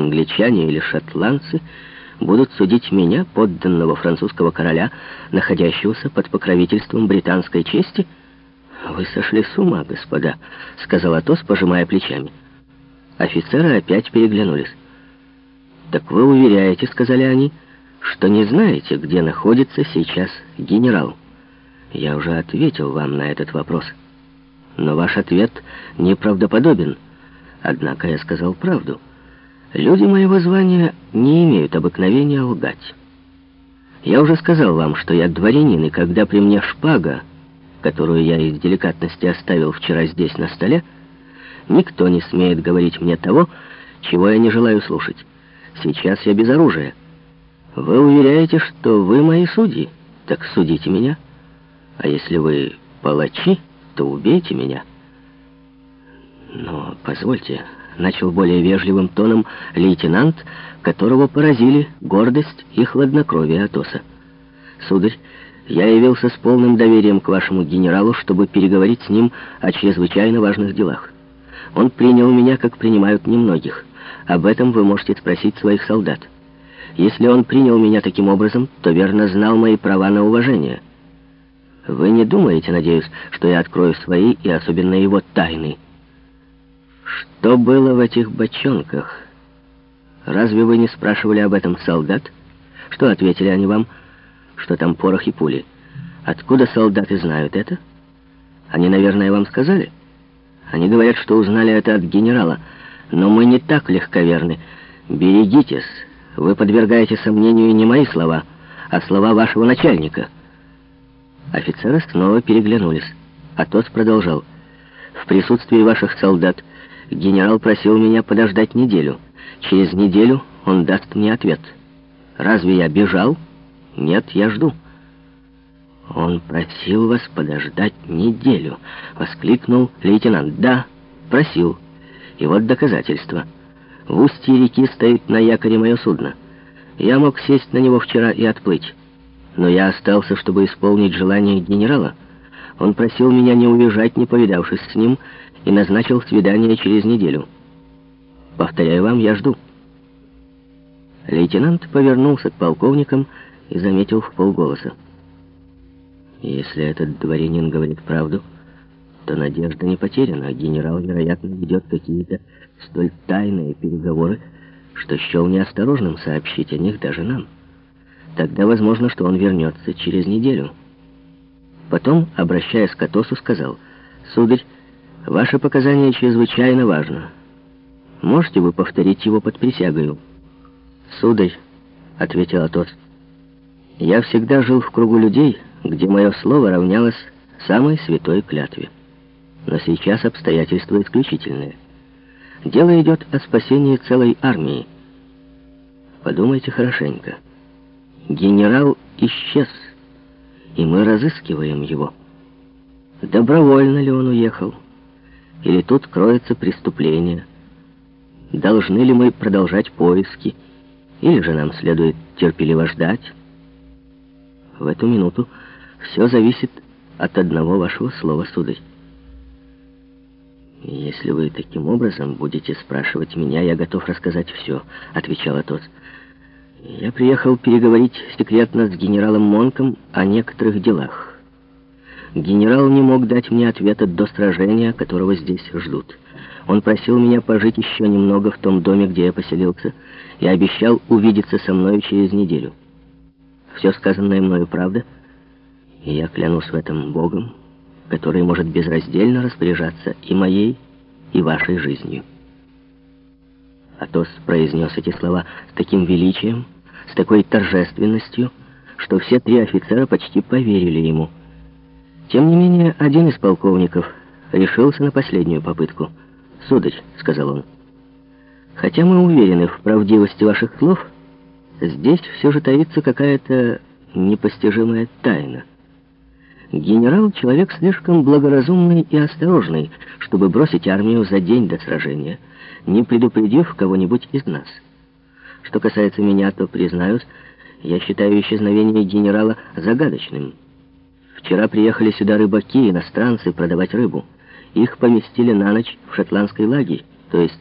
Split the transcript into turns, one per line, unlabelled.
англичане или шотландцы будут судить меня, подданного французского короля, находящегося под покровительством британской чести? Вы сошли с ума, господа, сказал Атос, пожимая плечами. Офицеры опять переглянулись. «Так вы уверяете, — сказали они, — что не знаете, где находится сейчас генерал. Я уже ответил вам на этот вопрос. Но ваш ответ неправдоподобен. Однако я сказал правду. Люди моего звания не имеют обыкновения лгать. Я уже сказал вам, что я дворянин, и когда при мне шпага, которую я из деликатности оставил вчера здесь на столе, никто не смеет говорить мне того, чего я не желаю слушать. Сейчас я без оружия. Вы уверяете, что вы мои судьи? Так судите меня. А если вы палачи, то убейте меня. Но позвольте, начал более вежливым тоном лейтенант, которого поразили гордость и хладнокровие Атоса. Сударь, я явился с полным доверием к вашему генералу, чтобы переговорить с ним о чрезвычайно важных делах. Он принял меня, как принимают немногих. Об этом вы можете спросить своих солдат. Если он принял меня таким образом, то верно знал мои права на уважение. Вы не думаете, надеюсь, что я открою свои и особенно его тайны? Что было в этих бочонках? Разве вы не спрашивали об этом солдат? Что ответили они вам? Что там порох и пули. Откуда солдаты знают это? Они, наверное, вам сказали? Они говорят, что узнали это от генерала. Но мы не так легковерны. Берегитесь. Вы подвергаете сомнению не мои слова, а слова вашего начальника. Офицеры снова переглянулись. Атос продолжал. В присутствии ваших солдат генерал просил меня подождать неделю. Через неделю он даст мне ответ. Разве я бежал? Нет, я жду. Он просил вас подождать неделю, воскликнул лейтенант. Да, просил. И вот доказательство. В устье реки стоит на якоре мое судно. Я мог сесть на него вчера и отплыть. Но я остался, чтобы исполнить желание генерала. Он просил меня не уезжать, не повидавшись с ним, и назначил свидание через неделю. Повторяю вам, я жду. Лейтенант повернулся к полковникам и заметил в полголоса. Если этот дворянин говорит правду то надежда не потеряна. Генерал, вероятно, ведет какие-то столь тайные переговоры, что счел неосторожным сообщить о них даже нам. Тогда возможно, что он вернется через неделю. Потом, обращаясь к Атосу, сказал, «Сударь, ваше показание чрезвычайно важно. Можете вы повторить его под присягою?» «Сударь», — ответил Атос, — «я всегда жил в кругу людей, где мое слово равнялось самой святой клятве». Но сейчас обстоятельства исключительные. Дело идет о спасении целой армии. Подумайте хорошенько. Генерал исчез, и мы разыскиваем его. Добровольно ли он уехал? Или тут кроется преступление? Должны ли мы продолжать поиски? Или же нам следует терпеливо ждать? В эту минуту все зависит от одного вашего слова, сударь. «Если вы таким образом будете спрашивать меня, я готов рассказать все», — отвечал Атос. «Я приехал переговорить секретно с генералом Монком о некоторых делах. Генерал не мог дать мне ответа до сражения, которого здесь ждут. Он просил меня пожить еще немного в том доме, где я поселился, и обещал увидеться со мной через неделю. Все сказанное мною правда, и я клянусь в этом Богом, который может безраздельно распоряжаться и моей, и вашей жизнью. Атос произнес эти слова с таким величием, с такой торжественностью, что все три офицера почти поверили ему. Тем не менее, один из полковников решился на последнюю попытку. «Сударь», — сказал он, — «хотя мы уверены в правдивости ваших слов, здесь все же таится какая-то непостижимая тайна». Генерал — человек слишком благоразумный и осторожный, чтобы бросить армию за день до сражения, не предупредив кого-нибудь из нас. Что касается меня, то, признаюсь, я считаю исчезновение генерала загадочным. Вчера приехали сюда рыбаки, иностранцы, продавать рыбу. Их поместили на ночь в шотландской лагерь, то есть